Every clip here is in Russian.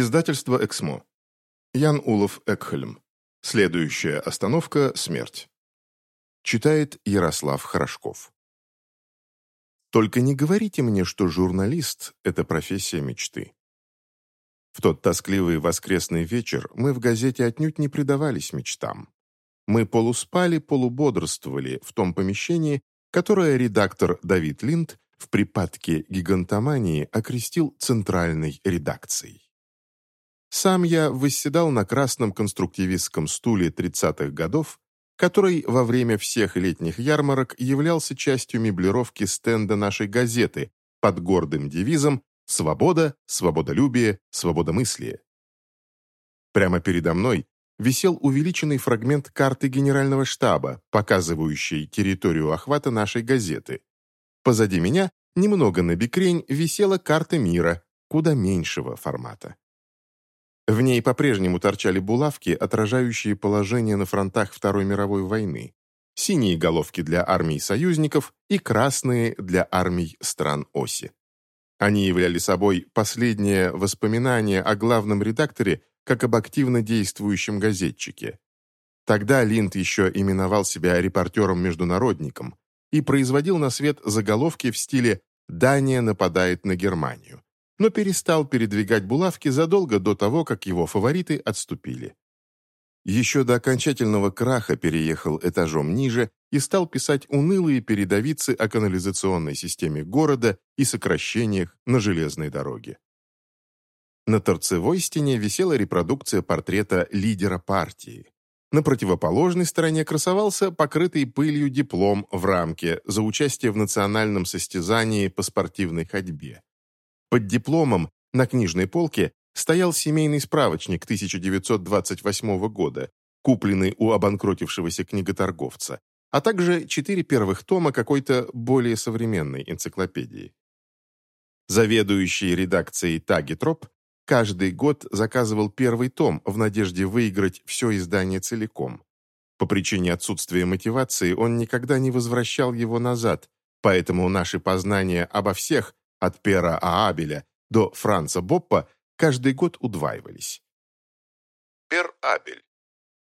Издательство «Эксмо». Ян Улов Экхельм. Следующая остановка – смерть. Читает Ярослав Хорошков. Только не говорите мне, что журналист – это профессия мечты. В тот тоскливый воскресный вечер мы в газете отнюдь не предавались мечтам. Мы полуспали, полубодрствовали в том помещении, которое редактор Давид Линд в припадке гигантомании окрестил центральной редакцией. Сам я восседал на красном конструктивистском стуле 30-х годов, который во время всех летних ярмарок являлся частью меблировки стенда нашей газеты под гордым девизом «Свобода, свободолюбие, свободомыслие». Прямо передо мной висел увеличенный фрагмент карты генерального штаба, показывающий территорию охвата нашей газеты. Позади меня, немного на бикрень, висела карта мира, куда меньшего формата. В ней по-прежнему торчали булавки, отражающие положение на фронтах Второй мировой войны, синие головки для армий союзников и красные для армий стран оси. Они являли собой последнее воспоминание о главном редакторе как об активно действующем газетчике. Тогда Линд еще именовал себя репортером-международником и производил на свет заголовки в стиле «Дания нападает на Германию», но перестал передвигать булавки задолго до того, как его фавориты отступили. Еще до окончательного краха переехал этажом ниже и стал писать унылые передовицы о канализационной системе города и сокращениях на железной дороге. На торцевой стене висела репродукция портрета лидера партии. На противоположной стороне красовался покрытый пылью диплом в рамке за участие в национальном состязании по спортивной ходьбе. Под дипломом на книжной полке стоял семейный справочник 1928 года, купленный у обанкротившегося книготорговца, а также четыре первых тома какой-то более современной энциклопедии. Заведующий редакцией Тагитроп каждый год заказывал первый том в надежде выиграть все издание целиком. По причине отсутствия мотивации он никогда не возвращал его назад, поэтому наши познания обо всех от Пера Аабеля до Франца Боппа каждый год удваивались. Пер Абель.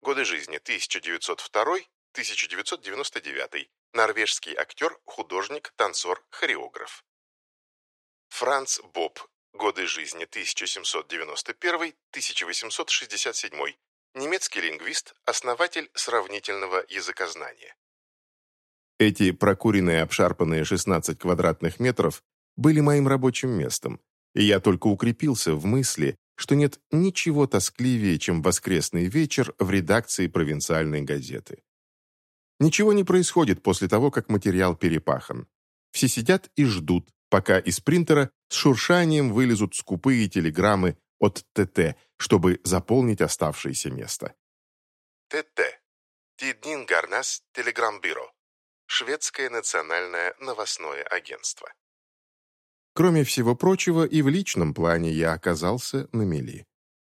Годы жизни 1902-1999. Норвежский актер, художник, танцор, хореограф. Франц Бопп. Годы жизни 1791-1867. Немецкий лингвист, основатель сравнительного языкознания. Эти прокуренные обшарпанные 16 квадратных метров были моим рабочим местом, и я только укрепился в мысли, что нет ничего тоскливее, чем воскресный вечер в редакции провинциальной газеты. Ничего не происходит после того, как материал перепахан. Все сидят и ждут, пока из принтера с шуршанием вылезут скупые телеграммы от ТТ, чтобы заполнить оставшееся место. ТТ. Тиднин Гарнас Телеграмбюро. Шведское национальное новостное агентство. Кроме всего прочего, и в личном плане я оказался на мели.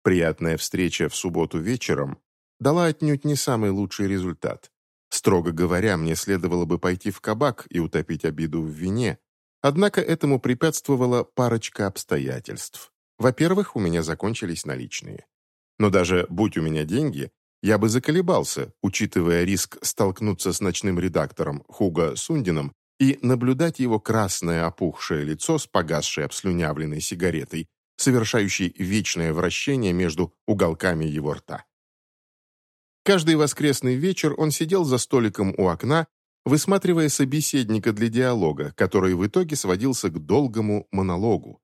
Приятная встреча в субботу вечером дала отнюдь не самый лучший результат. Строго говоря, мне следовало бы пойти в кабак и утопить обиду в вине, однако этому препятствовала парочка обстоятельств. Во-первых, у меня закончились наличные. Но даже будь у меня деньги, я бы заколебался, учитывая риск столкнуться с ночным редактором Хуго Сундином и наблюдать его красное опухшее лицо с погасшей обслюнявленной сигаретой, совершающей вечное вращение между уголками его рта. Каждый воскресный вечер он сидел за столиком у окна, высматривая собеседника для диалога, который в итоге сводился к долгому монологу.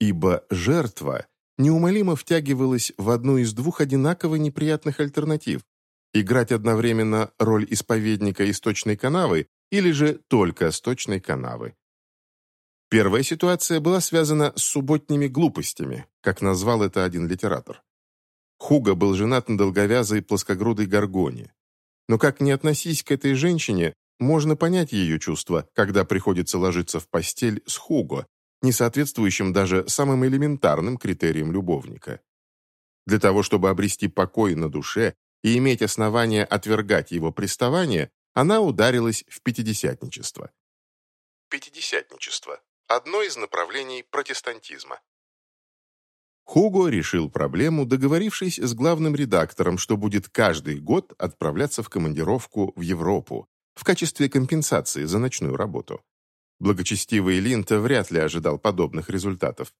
Ибо жертва неумолимо втягивалась в одну из двух одинаково неприятных альтернатив – играть одновременно роль исповедника источной канавы или же только сточной канавы. Первая ситуация была связана с субботними глупостями, как назвал это один литератор. Хуга был женат на долговязой плоскогрудой горгоне. Но как не относись к этой женщине, можно понять ее чувства, когда приходится ложиться в постель с Хуго, не соответствующим даже самым элементарным критериям любовника. Для того, чтобы обрести покой на душе и иметь основания отвергать его приставание, она ударилась в пятидесятничество. Пятидесятничество – одно из направлений протестантизма. Хуго решил проблему, договорившись с главным редактором, что будет каждый год отправляться в командировку в Европу в качестве компенсации за ночную работу. Благочестивый Линта вряд ли ожидал подобных результатов.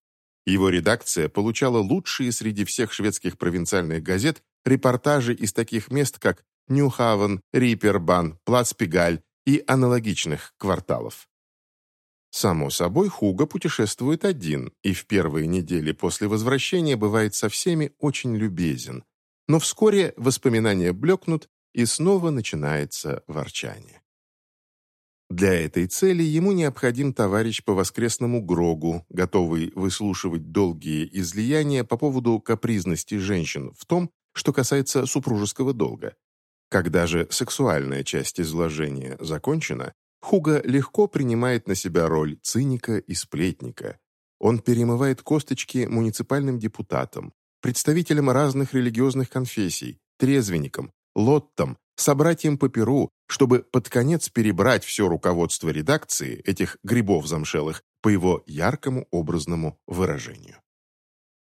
Его редакция получала лучшие среди всех шведских провинциальных газет репортажи из таких мест, как Ньюхавен, Рипербан, Плацпегаль и аналогичных кварталов. Само собой, Хуга путешествует один и в первые недели после возвращения бывает со всеми очень любезен. Но вскоре воспоминания блекнут, и снова начинается ворчание. Для этой цели ему необходим товарищ по воскресному Грогу, готовый выслушивать долгие излияния по поводу капризности женщин в том, что касается супружеского долга. Когда же сексуальная часть изложения закончена, Хуга легко принимает на себя роль циника и сплетника. Он перемывает косточки муниципальным депутатам, представителям разных религиозных конфессий, трезвенникам, лоттам, собратьям по перу, чтобы под конец перебрать все руководство редакции этих грибов замшелых по его яркому образному выражению.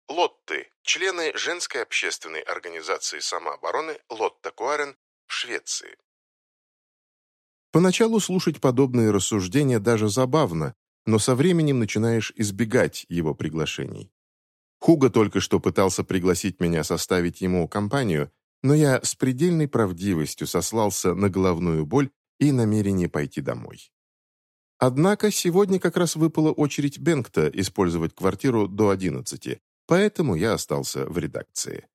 Лотты – члены женской общественной организации самообороны Лотта Куарен в Швеции. Поначалу слушать подобные рассуждения даже забавно, но со временем начинаешь избегать его приглашений. Хуга только что пытался пригласить меня составить ему компанию, но я с предельной правдивостью сослался на головную боль и намерение пойти домой. Однако сегодня как раз выпала очередь Бенгта использовать квартиру до 11, поэтому я остался в редакции.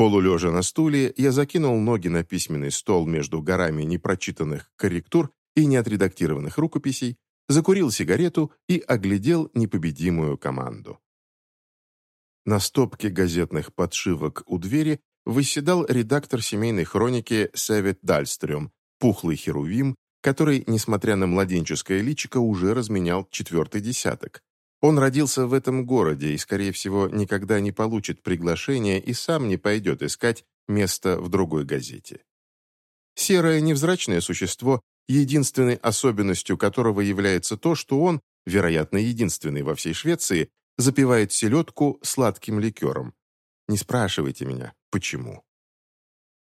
Полулежа на стуле, я закинул ноги на письменный стол между горами непрочитанных корректур и неотредактированных рукописей, закурил сигарету и оглядел непобедимую команду. На стопке газетных подшивок у двери восседал редактор семейной хроники Севет Дальстрём, пухлый херувим, который, несмотря на младенческое личико, уже разменял четвертый десяток. Он родился в этом городе и, скорее всего, никогда не получит приглашения и сам не пойдет искать место в другой газете. Серое невзрачное существо, единственной особенностью которого является то, что он, вероятно, единственный во всей Швеции, запивает селедку сладким ликером. Не спрашивайте меня, почему.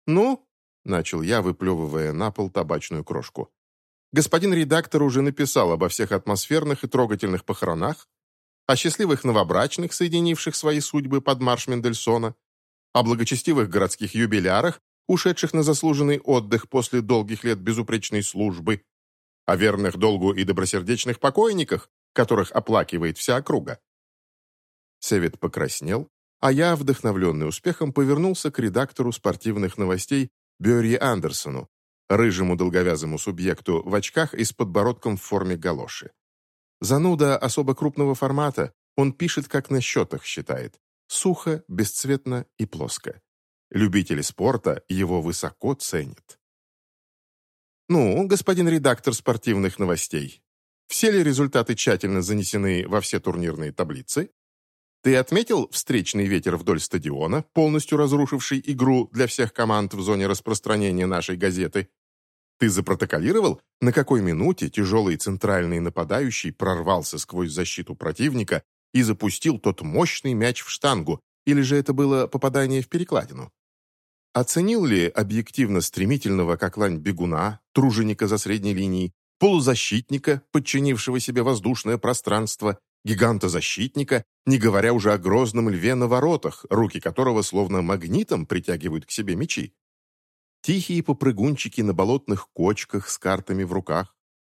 «Ну?» — начал я, выплевывая на пол табачную крошку. Господин редактор уже написал обо всех атмосферных и трогательных похоронах, о счастливых новобрачных, соединивших свои судьбы под марш Мендельсона, о благочестивых городских юбилярах, ушедших на заслуженный отдых после долгих лет безупречной службы, о верных долгу и добросердечных покойниках, которых оплакивает вся округа. Севет покраснел, а я, вдохновленный успехом, повернулся к редактору спортивных новостей Бёрри Андерсону, рыжему долговязому субъекту в очках и с подбородком в форме галоши. Зануда особо крупного формата, он пишет, как на счетах считает. Сухо, бесцветно и плоско. Любители спорта его высоко ценят. Ну, господин редактор спортивных новостей, все ли результаты тщательно занесены во все турнирные таблицы? Ты отметил встречный ветер вдоль стадиона, полностью разрушивший игру для всех команд в зоне распространения нашей газеты? Ты запротоколировал, на какой минуте тяжелый центральный нападающий прорвался сквозь защиту противника и запустил тот мощный мяч в штангу, или же это было попадание в перекладину? Оценил ли объективно стремительного, как лань бегуна, труженика за средней линией, полузащитника, подчинившего себе воздушное пространство, гиганта-защитника, не говоря уже о грозном льве на воротах, руки которого словно магнитом притягивают к себе мячи? Тихие попрыгунчики на болотных кочках с картами в руках,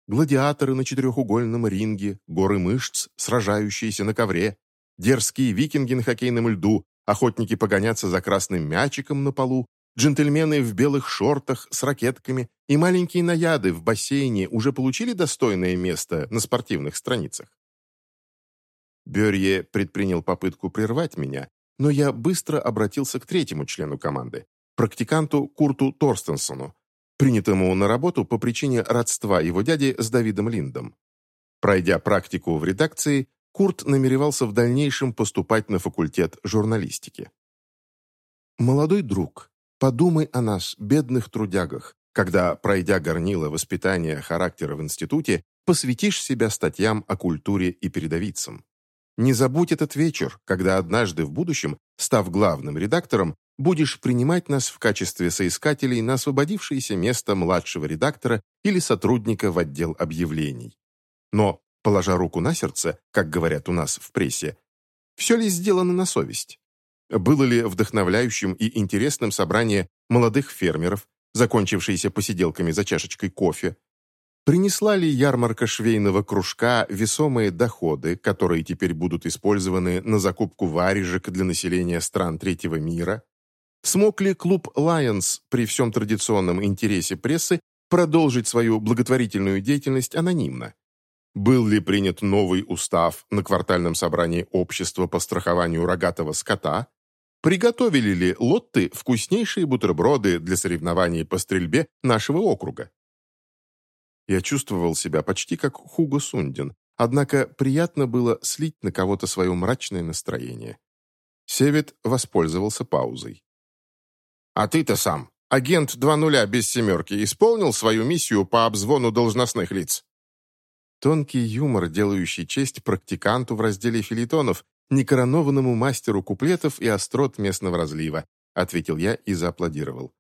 гладиаторы на четырехугольном ринге, горы мышц, сражающиеся на ковре, дерзкие викинги на хоккейном льду, охотники погоняться за красным мячиком на полу, джентльмены в белых шортах с ракетками и маленькие наяды в бассейне уже получили достойное место на спортивных страницах. Берье предпринял попытку прервать меня, но я быстро обратился к третьему члену команды, практиканту Курту Торстенсону, принятому на работу по причине родства его дяди с Давидом Линдом. Пройдя практику в редакции, Курт намеревался в дальнейшем поступать на факультет журналистики. «Молодой друг, подумай о нас, бедных трудягах, когда, пройдя горнило воспитания характера в институте, посвятишь себя статьям о культуре и передовицам. Не забудь этот вечер, когда однажды в будущем, став главным редактором, будешь принимать нас в качестве соискателей на освободившееся место младшего редактора или сотрудника в отдел объявлений. Но, положа руку на сердце, как говорят у нас в прессе, все ли сделано на совесть? Было ли вдохновляющим и интересным собрание молодых фермеров, закончившееся посиделками за чашечкой кофе, Принесла ли ярмарка швейного кружка весомые доходы, которые теперь будут использованы на закупку варежек для населения стран третьего мира? Смог ли клуб «Лайонс» при всем традиционном интересе прессы продолжить свою благотворительную деятельность анонимно? Был ли принят новый устав на квартальном собрании общества по страхованию рогатого скота? Приготовили ли лотты вкуснейшие бутерброды для соревнований по стрельбе нашего округа? Я чувствовал себя почти как Хуго Сундин, однако приятно было слить на кого-то свое мрачное настроение. Севет воспользовался паузой. «А ты-то сам, агент два нуля без семерки, исполнил свою миссию по обзвону должностных лиц?» Тонкий юмор, делающий честь практиканту в разделе филитонов, некоронованному мастеру куплетов и острот местного разлива, ответил я и зааплодировал.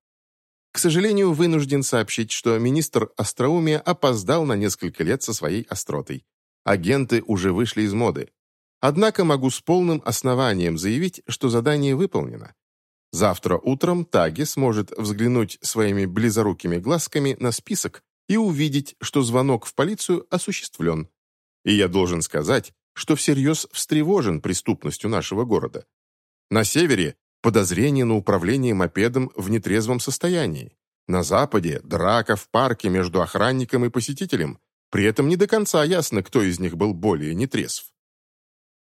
К сожалению, вынужден сообщить, что министр остроумия опоздал на несколько лет со своей остротой. Агенты уже вышли из моды. Однако могу с полным основанием заявить, что задание выполнено. Завтра утром Таги сможет взглянуть своими близорукими глазками на список и увидеть, что звонок в полицию осуществлен. И я должен сказать, что всерьез встревожен преступностью нашего города. На севере подозрение на управление мопедом в нетрезвом состоянии. На Западе драка в парке между охранником и посетителем. При этом не до конца ясно, кто из них был более нетрезв.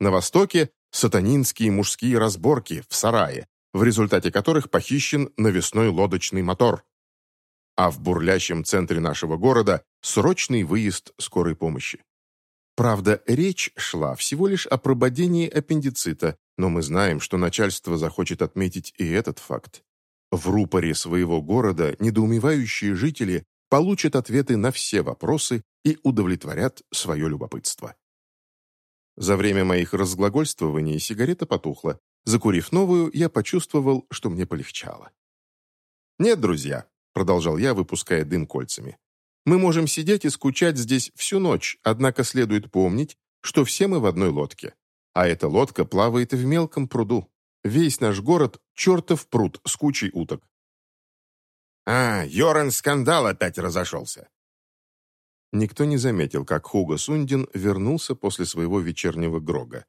На Востоке сатанинские мужские разборки в сарае, в результате которых похищен навесной лодочный мотор. А в бурлящем центре нашего города срочный выезд скорой помощи. Правда, речь шла всего лишь о прободении аппендицита, но мы знаем, что начальство захочет отметить и этот факт. В рупоре своего города недоумевающие жители получат ответы на все вопросы и удовлетворят свое любопытство. За время моих разглагольствований сигарета потухла. Закурив новую, я почувствовал, что мне полегчало. «Нет, друзья», — продолжал я, выпуская дым кольцами, «мы можем сидеть и скучать здесь всю ночь, однако следует помнить, что все мы в одной лодке. А эта лодка плавает в мелком пруду. Весь наш город — чертов пруд с кучей уток. «А, Йоран скандал опять разошелся!» Никто не заметил, как Хуго Сундин вернулся после своего вечернего грога.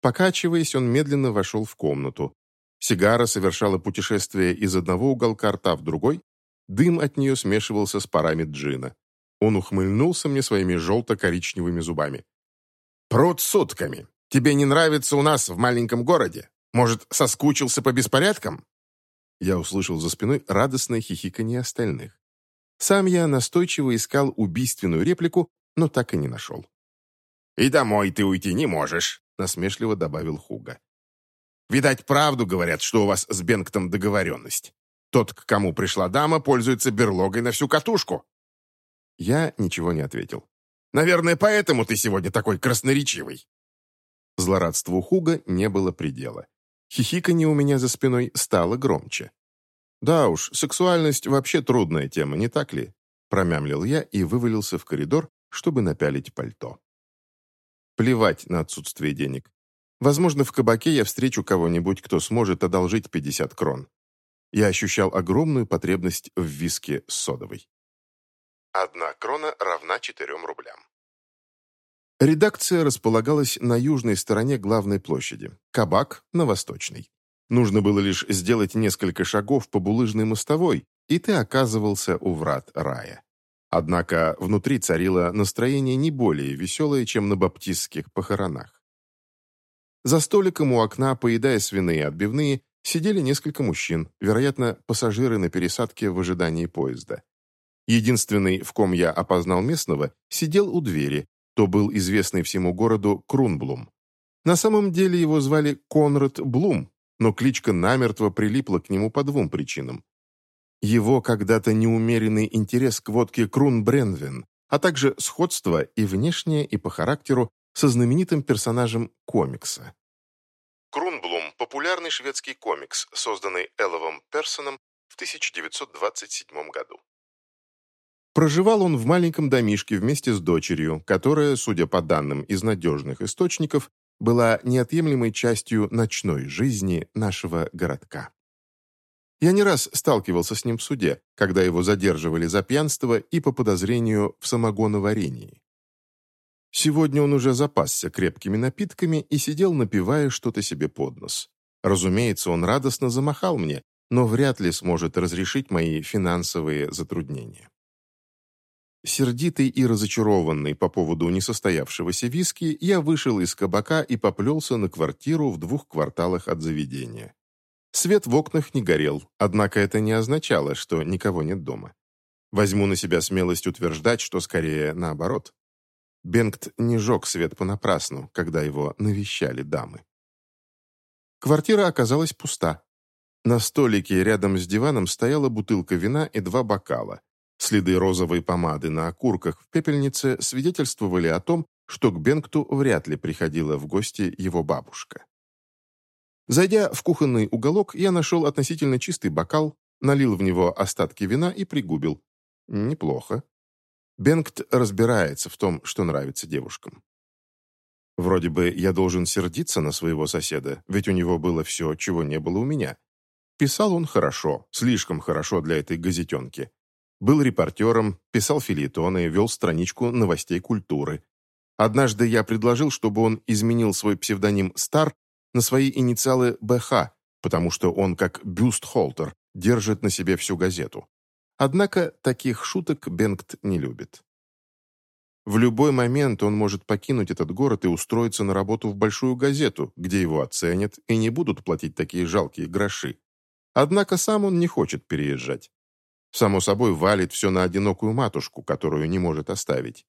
Покачиваясь, он медленно вошел в комнату. Сигара совершала путешествие из одного уголка рта в другой, дым от нее смешивался с парами джина. Он ухмыльнулся мне своими желто-коричневыми зубами. «Пруд сутками! Тебе не нравится у нас в маленьком городе? Может, соскучился по беспорядкам?» Я услышал за спиной радостное хихиканье остальных. Сам я настойчиво искал убийственную реплику, но так и не нашел. «И домой ты уйти не можешь», — насмешливо добавил Хуга. «Видать, правду говорят, что у вас с Бенгтом договоренность. Тот, к кому пришла дама, пользуется берлогой на всю катушку». Я ничего не ответил. «Наверное, поэтому ты сегодня такой красноречивый». Злорадству Хуга не было предела. Хихиканье у меня за спиной стало громче. «Да уж, сексуальность вообще трудная тема, не так ли?» Промямлил я и вывалился в коридор, чтобы напялить пальто. Плевать на отсутствие денег. Возможно, в кабаке я встречу кого-нибудь, кто сможет одолжить 50 крон. Я ощущал огромную потребность в виске с содовой. Одна крона равна 4 рублям. Редакция располагалась на южной стороне главной площади, кабак – на восточной. Нужно было лишь сделать несколько шагов по булыжной мостовой, и ты оказывался у врат рая. Однако внутри царило настроение не более веселое, чем на баптистских похоронах. За столиком у окна, поедая свиные отбивные, сидели несколько мужчин, вероятно, пассажиры на пересадке в ожидании поезда. Единственный, в ком я опознал местного, сидел у двери, то был известный всему городу Крунблум. На самом деле его звали Конрад Блум, но кличка намертво прилипла к нему по двум причинам. Его когда-то неумеренный интерес к водке Крун Бренвен, а также сходство и внешнее, и по характеру со знаменитым персонажем комикса. Крунблум – популярный шведский комикс, созданный Элловом Персоном в 1927 году. Проживал он в маленьком домишке вместе с дочерью, которая, судя по данным из надежных источников, была неотъемлемой частью ночной жизни нашего городка. Я не раз сталкивался с ним в суде, когда его задерживали за пьянство и по подозрению в самогоноварении. Сегодня он уже запасся крепкими напитками и сидел, напивая что-то себе под нос. Разумеется, он радостно замахал мне, но вряд ли сможет разрешить мои финансовые затруднения. Сердитый и разочарованный по поводу несостоявшегося виски, я вышел из кабака и поплелся на квартиру в двух кварталах от заведения. Свет в окнах не горел, однако это не означало, что никого нет дома. Возьму на себя смелость утверждать, что скорее наоборот. Бенгт не жег свет понапрасну, когда его навещали дамы. Квартира оказалась пуста. На столике рядом с диваном стояла бутылка вина и два бокала. Следы розовой помады на окурках в пепельнице свидетельствовали о том, что к Бенгту вряд ли приходила в гости его бабушка. Зайдя в кухонный уголок, я нашел относительно чистый бокал, налил в него остатки вина и пригубил. Неплохо. Бенгт разбирается в том, что нравится девушкам. Вроде бы я должен сердиться на своего соседа, ведь у него было все, чего не было у меня. Писал он хорошо, слишком хорошо для этой газетенки. Был репортером, писал филитоны, вел страничку новостей культуры. Однажды я предложил, чтобы он изменил свой псевдоним «Стар» на свои инициалы «БХ», потому что он, как бюст-холтер, держит на себе всю газету. Однако таких шуток Бенгт не любит. В любой момент он может покинуть этот город и устроиться на работу в большую газету, где его оценят и не будут платить такие жалкие гроши. Однако сам он не хочет переезжать. Само собой, валит все на одинокую матушку, которую не может оставить.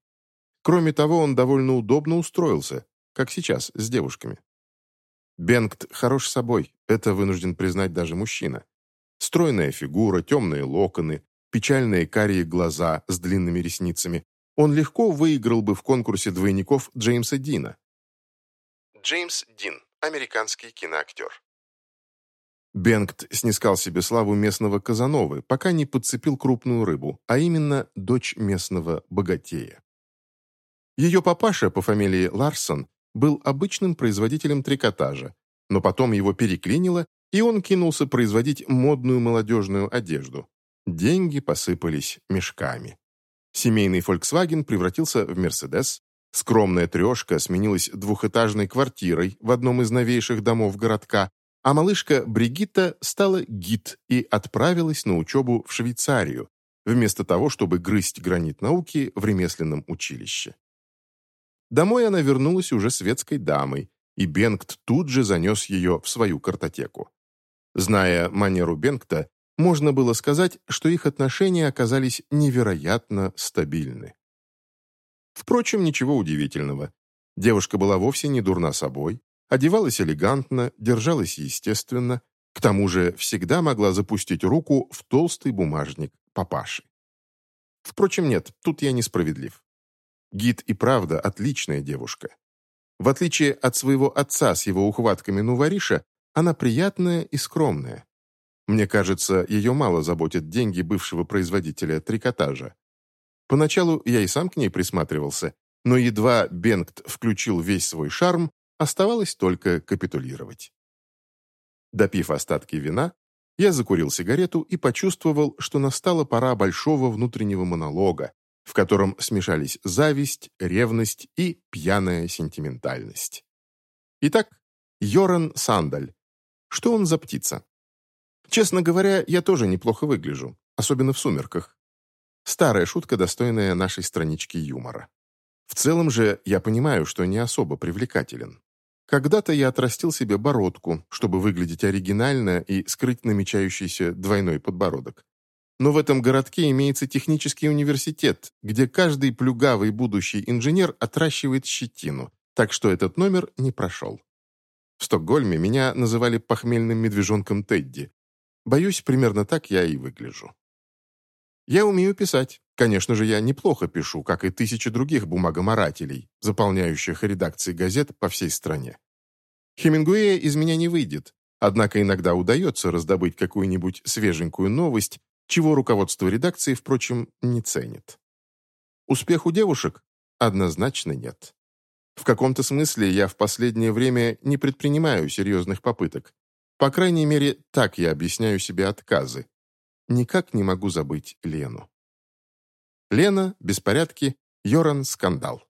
Кроме того, он довольно удобно устроился, как сейчас, с девушками. Бенгт хорош собой, это вынужден признать даже мужчина. Стройная фигура, темные локоны, печальные карие глаза с длинными ресницами. Он легко выиграл бы в конкурсе двойников Джеймса Дина. Джеймс Дин, американский киноактер. Бенгт снискал себе славу местного Казановы, пока не подцепил крупную рыбу, а именно дочь местного богатея. Ее папаша по фамилии Ларсон был обычным производителем трикотажа, но потом его переклинило, и он кинулся производить модную молодежную одежду. Деньги посыпались мешками. Семейный Volkswagen превратился в Mercedes, скромная трешка сменилась двухэтажной квартирой в одном из новейших домов городка, а малышка Бригитта стала гид и отправилась на учебу в Швейцарию, вместо того, чтобы грызть гранит науки в ремесленном училище. Домой она вернулась уже светской дамой, и Бенгт тут же занес ее в свою картотеку. Зная манеру Бенгта, можно было сказать, что их отношения оказались невероятно стабильны. Впрочем, ничего удивительного. Девушка была вовсе не дурна собой, одевалась элегантно, держалась естественно, к тому же всегда могла запустить руку в толстый бумажник папаши. Впрочем, нет, тут я несправедлив. Гид и правда отличная девушка. В отличие от своего отца с его ухватками Нувариша, она приятная и скромная. Мне кажется, ее мало заботят деньги бывшего производителя трикотажа. Поначалу я и сам к ней присматривался, но едва Бенгт включил весь свой шарм, оставалось только капитулировать. Допив остатки вина, я закурил сигарету и почувствовал, что настала пора большого внутреннего монолога, в котором смешались зависть, ревность и пьяная сентиментальность. Итак, Йоран Сандаль. Что он за птица? Честно говоря, я тоже неплохо выгляжу, особенно в сумерках. Старая шутка, достойная нашей странички юмора. В целом же я понимаю, что не особо привлекателен. Когда-то я отрастил себе бородку, чтобы выглядеть оригинально и скрыть намечающийся двойной подбородок. Но в этом городке имеется технический университет, где каждый плюгавый будущий инженер отращивает щетину, так что этот номер не прошел. В Стокгольме меня называли похмельным медвежонком Тедди. Боюсь, примерно так я и выгляжу. Я умею писать. Конечно же, я неплохо пишу, как и тысячи других бумагоморателей, заполняющих редакции газет по всей стране. Хемингуэя из меня не выйдет, однако иногда удается раздобыть какую-нибудь свеженькую новость, чего руководство редакции, впрочем, не ценит. Успех у девушек? Однозначно нет. В каком-то смысле я в последнее время не предпринимаю серьезных попыток. По крайней мере, так я объясняю себе отказы. Никак не могу забыть Лену. Лена, беспорядки, Йоран, скандал.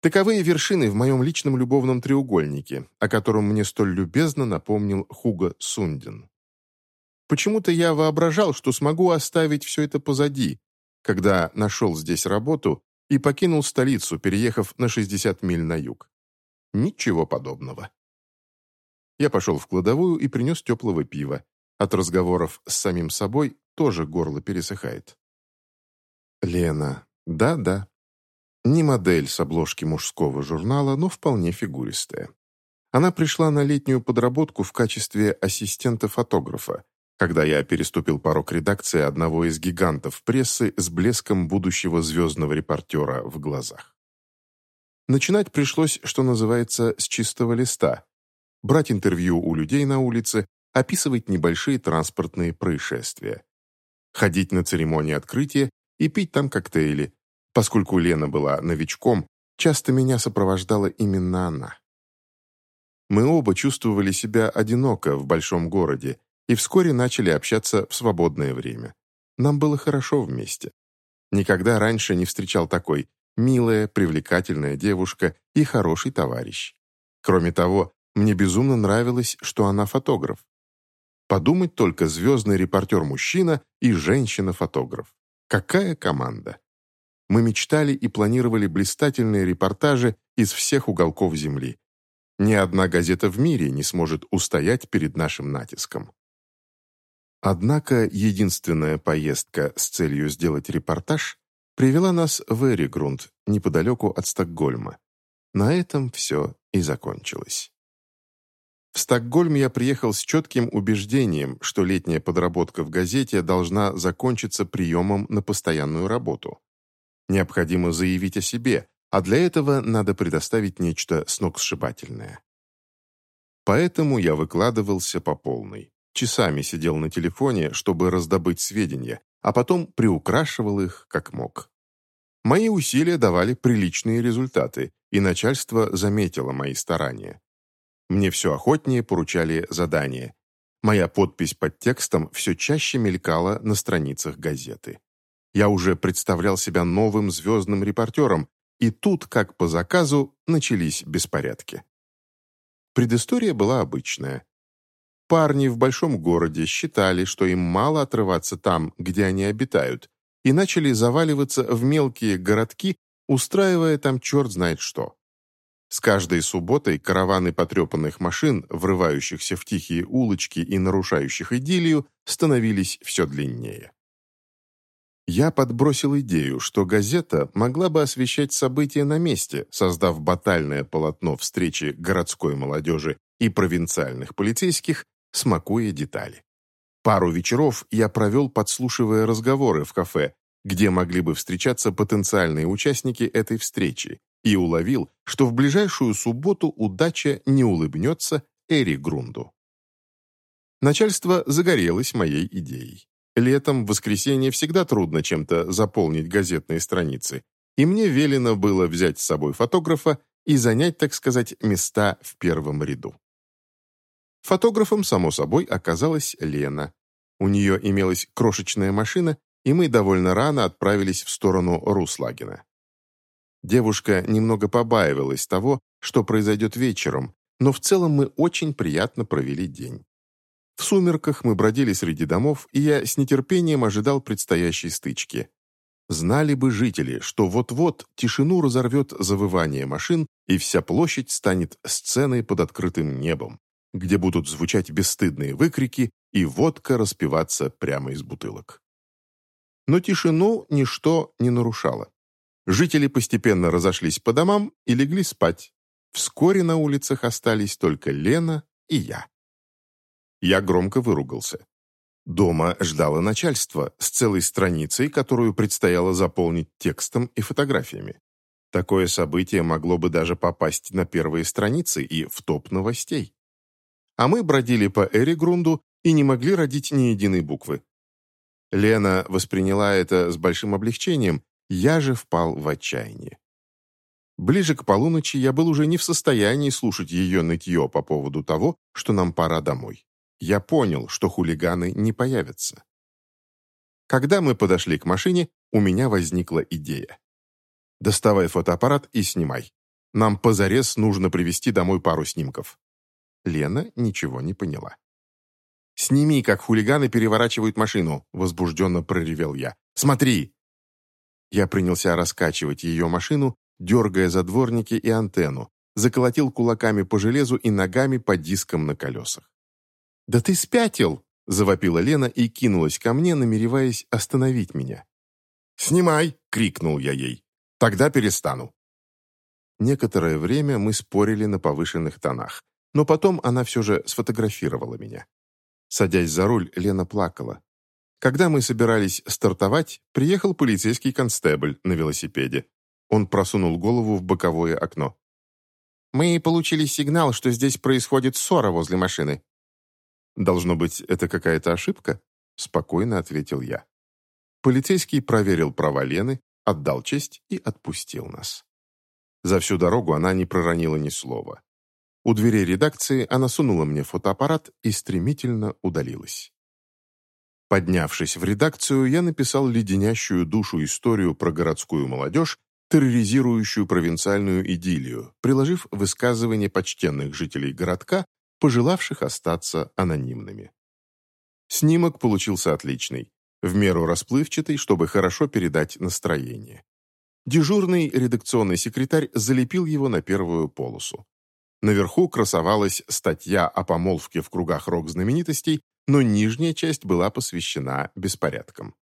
Таковые вершины в моем личном любовном треугольнике, о котором мне столь любезно напомнил Хуго Сундин. Почему-то я воображал, что смогу оставить все это позади, когда нашел здесь работу и покинул столицу, переехав на 60 миль на юг. Ничего подобного. Я пошел в кладовую и принес теплого пива. От разговоров с самим собой тоже горло пересыхает. Лена. Да-да. Не модель с обложки мужского журнала, но вполне фигуристая. Она пришла на летнюю подработку в качестве ассистента-фотографа, когда я переступил порог редакции одного из гигантов прессы с блеском будущего звездного репортера в глазах. Начинать пришлось, что называется, с чистого листа. Брать интервью у людей на улице, описывать небольшие транспортные происшествия. Ходить на церемонии открытия и пить там коктейли. Поскольку Лена была новичком, часто меня сопровождала именно она. Мы оба чувствовали себя одиноко в большом городе, и вскоре начали общаться в свободное время. Нам было хорошо вместе. Никогда раньше не встречал такой милая, привлекательная девушка и хороший товарищ. Кроме того, мне безумно нравилось, что она фотограф. Подумать только звездный репортер-мужчина и женщина-фотограф. Какая команда! Мы мечтали и планировали блистательные репортажи из всех уголков Земли. Ни одна газета в мире не сможет устоять перед нашим натиском. Однако единственная поездка с целью сделать репортаж привела нас в Эригрунд, неподалеку от Стокгольма. На этом все и закончилось. В Стокгольм я приехал с четким убеждением, что летняя подработка в газете должна закончиться приемом на постоянную работу. Необходимо заявить о себе, а для этого надо предоставить нечто сногсшибательное. Поэтому я выкладывался по полной. Часами сидел на телефоне, чтобы раздобыть сведения, а потом приукрашивал их как мог. Мои усилия давали приличные результаты, и начальство заметило мои старания. Мне все охотнее поручали задания. Моя подпись под текстом все чаще мелькала на страницах газеты. Я уже представлял себя новым звездным репортером, и тут, как по заказу, начались беспорядки. Предыстория была обычная. Парни в большом городе считали, что им мало отрываться там, где они обитают, и начали заваливаться в мелкие городки, устраивая там черт знает что. С каждой субботой караваны потрепанных машин, врывающихся в тихие улочки и нарушающих идиллию, становились все длиннее. Я подбросил идею, что газета могла бы освещать события на месте, создав батальное полотно встречи городской молодежи и провинциальных полицейских смакуя детали. Пару вечеров я провел, подслушивая разговоры в кафе, где могли бы встречаться потенциальные участники этой встречи, и уловил, что в ближайшую субботу удача не улыбнется Эри Грунду. Начальство загорелось моей идеей. Летом, в воскресенье, всегда трудно чем-то заполнить газетные страницы, и мне велено было взять с собой фотографа и занять, так сказать, места в первом ряду. Фотографом, само собой, оказалась Лена. У нее имелась крошечная машина, и мы довольно рано отправились в сторону Руслагина. Девушка немного побаивалась того, что произойдет вечером, но в целом мы очень приятно провели день. В сумерках мы бродили среди домов, и я с нетерпением ожидал предстоящей стычки. Знали бы жители, что вот-вот тишину разорвет завывание машин, и вся площадь станет сценой под открытым небом где будут звучать бесстыдные выкрики и водка распиваться прямо из бутылок. Но тишину ничто не нарушало. Жители постепенно разошлись по домам и легли спать. Вскоре на улицах остались только Лена и я. Я громко выругался. Дома ждало начальство с целой страницей, которую предстояло заполнить текстом и фотографиями. Такое событие могло бы даже попасть на первые страницы и в топ новостей. А мы бродили по Эригрунду и не могли родить ни единой буквы. Лена восприняла это с большим облегчением, я же впал в отчаяние. Ближе к полуночи я был уже не в состоянии слушать ее нытье по поводу того, что нам пора домой. Я понял, что хулиганы не появятся. Когда мы подошли к машине, у меня возникла идея. Доставай фотоаппарат и снимай. Нам позарез нужно привезти домой пару снимков». Лена ничего не поняла. «Сними, как хулиганы переворачивают машину», — возбужденно проревел я. «Смотри!» Я принялся раскачивать ее машину, дергая за дворники и антенну, заколотил кулаками по железу и ногами по дискам на колесах. «Да ты спятил!» — завопила Лена и кинулась ко мне, намереваясь остановить меня. «Снимай!» — крикнул я ей. Тогда перестану». Некоторое время мы спорили на повышенных тонах, но потом она все же сфотографировала меня. Садясь за руль, Лена плакала. Когда мы собирались стартовать, приехал полицейский констебль на велосипеде. Он просунул голову в боковое окно. «Мы получили сигнал, что здесь происходит ссора возле машины». «Должно быть, это какая-то ошибка?» Спокойно ответил я. Полицейский проверил права Лены, отдал честь и отпустил нас. За всю дорогу она не проронила ни слова. У дверей редакции она сунула мне фотоаппарат и стремительно удалилась. Поднявшись в редакцию, я написал леденящую душу историю про городскую молодежь, терроризирующую провинциальную идиллию, приложив высказывания почтенных жителей городка, пожелавших остаться анонимными. Снимок получился отличный в меру расплывчатый, чтобы хорошо передать настроение. Дежурный редакционный секретарь залепил его на первую полосу. Наверху красовалась статья о помолвке в кругах рок-знаменитостей, но нижняя часть была посвящена беспорядкам.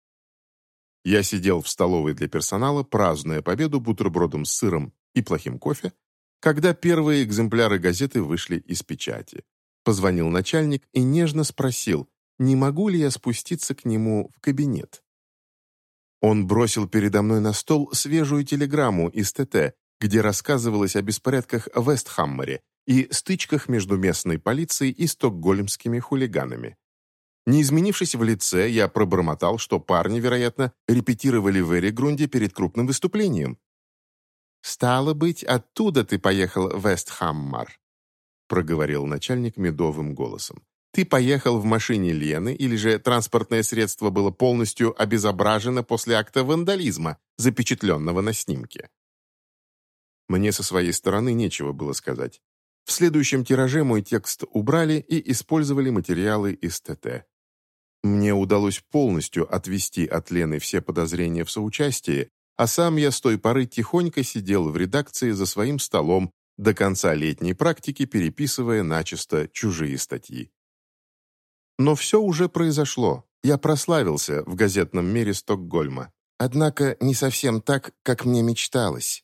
Я сидел в столовой для персонала, празднуя победу бутербродом с сыром и плохим кофе, когда первые экземпляры газеты вышли из печати. Позвонил начальник и нежно спросил, не могу ли я спуститься к нему в кабинет. Он бросил передо мной на стол свежую телеграмму из ТТ, где рассказывалось о беспорядках в Вестхаммере и стычках между местной полицией и стокгольмскими хулиганами. Не изменившись в лице, я пробормотал, что парни, вероятно, репетировали в Эригрунде перед крупным выступлением. «Стало быть, оттуда ты поехал в Вестхаммар», проговорил начальник медовым голосом. Ты поехал в машине Лены, или же транспортное средство было полностью обезображено после акта вандализма, запечатленного на снимке? Мне со своей стороны нечего было сказать. В следующем тираже мой текст убрали и использовали материалы из ТТ. Мне удалось полностью отвести от Лены все подозрения в соучастии, а сам я с той поры тихонько сидел в редакции за своим столом до конца летней практики, переписывая начисто чужие статьи. Но все уже произошло. Я прославился в газетном мире Стокгольма. Однако не совсем так, как мне мечталось.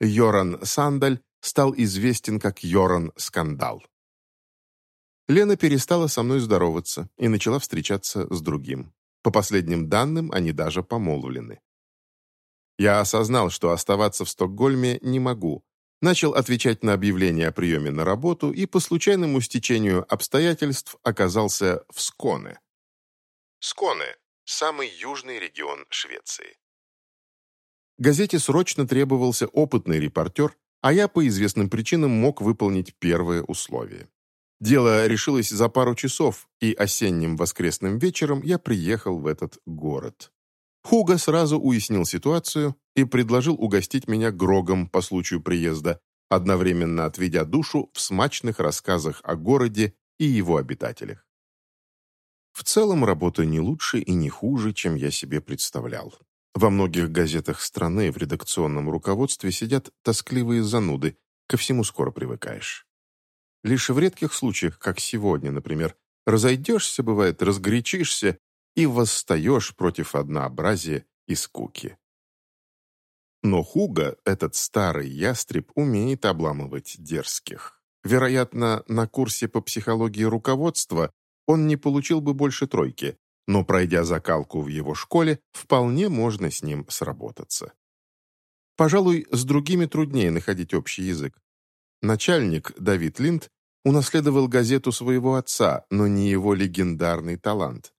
Йоран Сандаль стал известен как Йоран Скандал. Лена перестала со мной здороваться и начала встречаться с другим. По последним данным, они даже помолвлены. Я осознал, что оставаться в Стокгольме не могу, начал отвечать на объявление о приеме на работу и по случайному стечению обстоятельств оказался в Сконе. Сконе – самый южный регион Швеции. Газете срочно требовался опытный репортер, а я по известным причинам мог выполнить первое условие. Дело решилось за пару часов, и осенним воскресным вечером я приехал в этот город. Хуга сразу уяснил ситуацию и предложил угостить меня грогом по случаю приезда, одновременно отведя душу в смачных рассказах о городе и его обитателях. В целом работа не лучше и не хуже, чем я себе представлял. Во многих газетах страны в редакционном руководстве сидят тоскливые зануды, ко всему скоро привыкаешь. Лишь в редких случаях, как сегодня, например, разойдешься, бывает, разгорячишься и восстаешь против однообразия и скуки. Но Хуга, этот старый ястреб, умеет обламывать дерзких. Вероятно, на курсе по психологии руководства он не получил бы больше тройки, но, пройдя закалку в его школе, вполне можно с ним сработаться. Пожалуй, с другими труднее находить общий язык. Начальник, Давид Линд, унаследовал газету своего отца, но не его легендарный талант.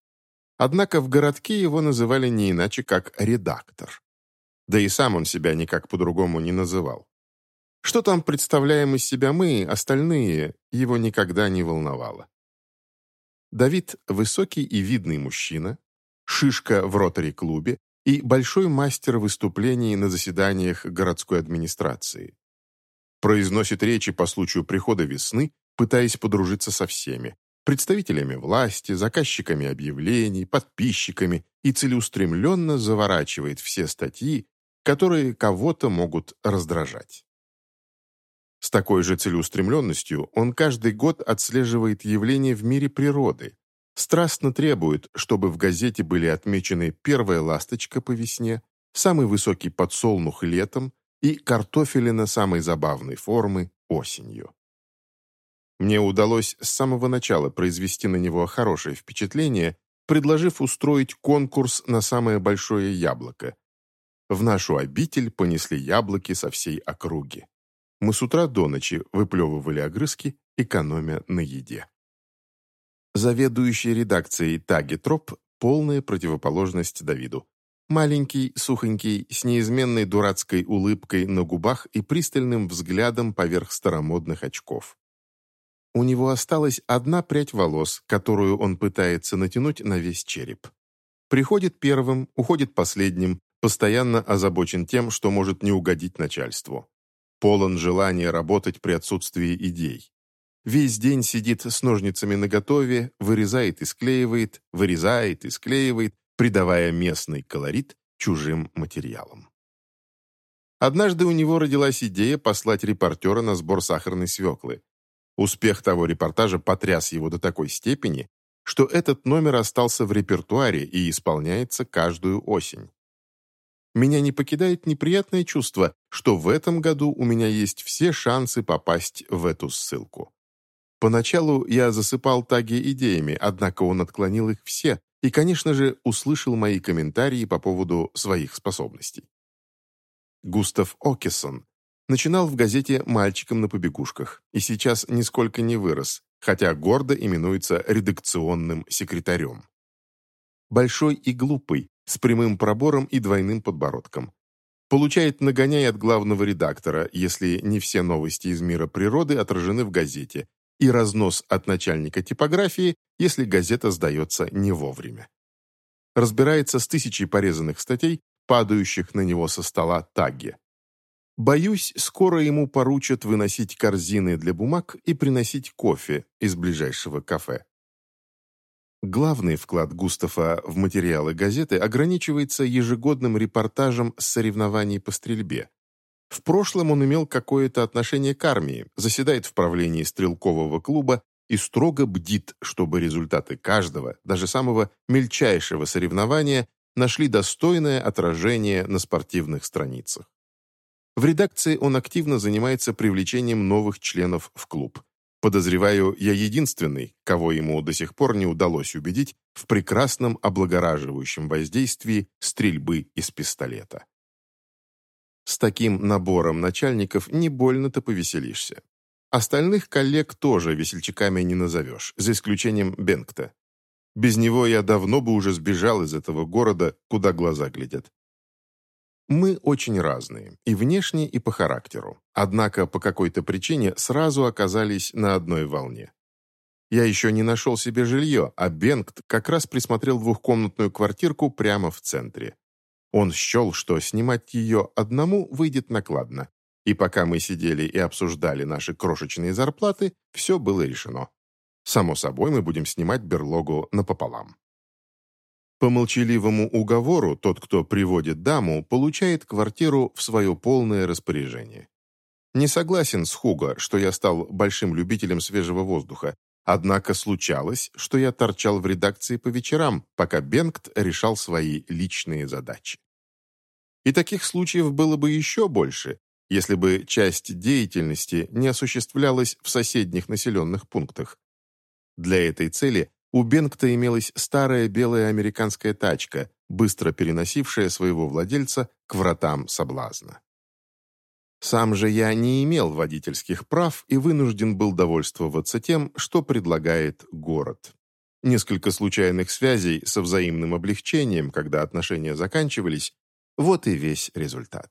Однако в городке его называли не иначе, как редактор. Да и сам он себя никак по-другому не называл. Что там представляем из себя мы, остальные, его никогда не волновало. Давид – высокий и видный мужчина, шишка в ротари-клубе и большой мастер выступлений на заседаниях городской администрации. Произносит речи по случаю прихода весны, пытаясь подружиться со всеми, представителями власти, заказчиками объявлений, подписчиками и целеустремленно заворачивает все статьи, которые кого-то могут раздражать. С такой же целеустремленностью он каждый год отслеживает явления в мире природы, страстно требует, чтобы в газете были отмечены первая ласточка по весне, самый высокий подсолнух летом и картофелина самой забавной формы осенью. Мне удалось с самого начала произвести на него хорошее впечатление, предложив устроить конкурс на самое большое яблоко. В нашу обитель понесли яблоки со всей округи. Мы с утра до ночи выплевывали огрызки, экономя на еде. Заведующий редакцией Таги Троп – полная противоположность Давиду. Маленький, сухонький, с неизменной дурацкой улыбкой на губах и пристальным взглядом поверх старомодных очков. У него осталась одна прядь волос, которую он пытается натянуть на весь череп. Приходит первым, уходит последним, постоянно озабочен тем, что может не угодить начальству полон желания работать при отсутствии идей. Весь день сидит с ножницами наготове, вырезает и склеивает, вырезает и склеивает, придавая местный колорит чужим материалам. Однажды у него родилась идея послать репортера на сбор сахарной свеклы. Успех того репортажа потряс его до такой степени, что этот номер остался в репертуаре и исполняется каждую осень меня не покидает неприятное чувство, что в этом году у меня есть все шансы попасть в эту ссылку. Поначалу я засыпал таги идеями, однако он отклонил их все и, конечно же, услышал мои комментарии по поводу своих способностей. Густав Окесон начинал в газете «Мальчиком на побегушках» и сейчас нисколько не вырос, хотя гордо именуется редакционным секретарем. Большой и глупый, с прямым пробором и двойным подбородком. Получает нагоняй от главного редактора, если не все новости из мира природы отражены в газете, и разнос от начальника типографии, если газета сдается не вовремя. Разбирается с тысячей порезанных статей, падающих на него со стола таги. Боюсь, скоро ему поручат выносить корзины для бумаг и приносить кофе из ближайшего кафе. Главный вклад Густава в материалы газеты ограничивается ежегодным репортажем с соревнований по стрельбе. В прошлом он имел какое-то отношение к армии, заседает в правлении стрелкового клуба и строго бдит, чтобы результаты каждого, даже самого мельчайшего соревнования нашли достойное отражение на спортивных страницах. В редакции он активно занимается привлечением новых членов в клуб. Подозреваю, я единственный, кого ему до сих пор не удалось убедить в прекрасном облагораживающем воздействии стрельбы из пистолета. С таким набором начальников не больно-то повеселишься. Остальных коллег тоже весельчаками не назовешь, за исключением Бенгта. Без него я давно бы уже сбежал из этого города, куда глаза глядят. Мы очень разные, и внешне, и по характеру. Однако по какой-то причине сразу оказались на одной волне. Я еще не нашел себе жилье, а Бенгт как раз присмотрел двухкомнатную квартирку прямо в центре. Он счел, что снимать ее одному выйдет накладно. И пока мы сидели и обсуждали наши крошечные зарплаты, все было решено. Само собой, мы будем снимать берлогу напополам. По молчаливому уговору тот, кто приводит даму, получает квартиру в свое полное распоряжение. Не согласен с Хуго, что я стал большим любителем свежего воздуха, однако случалось, что я торчал в редакции по вечерам, пока Бенгт решал свои личные задачи. И таких случаев было бы еще больше, если бы часть деятельности не осуществлялась в соседних населенных пунктах. Для этой цели У Бенгта имелась старая белая американская тачка, быстро переносившая своего владельца к вратам соблазна. Сам же я не имел водительских прав и вынужден был довольствоваться тем, что предлагает город. Несколько случайных связей со взаимным облегчением, когда отношения заканчивались, вот и весь результат.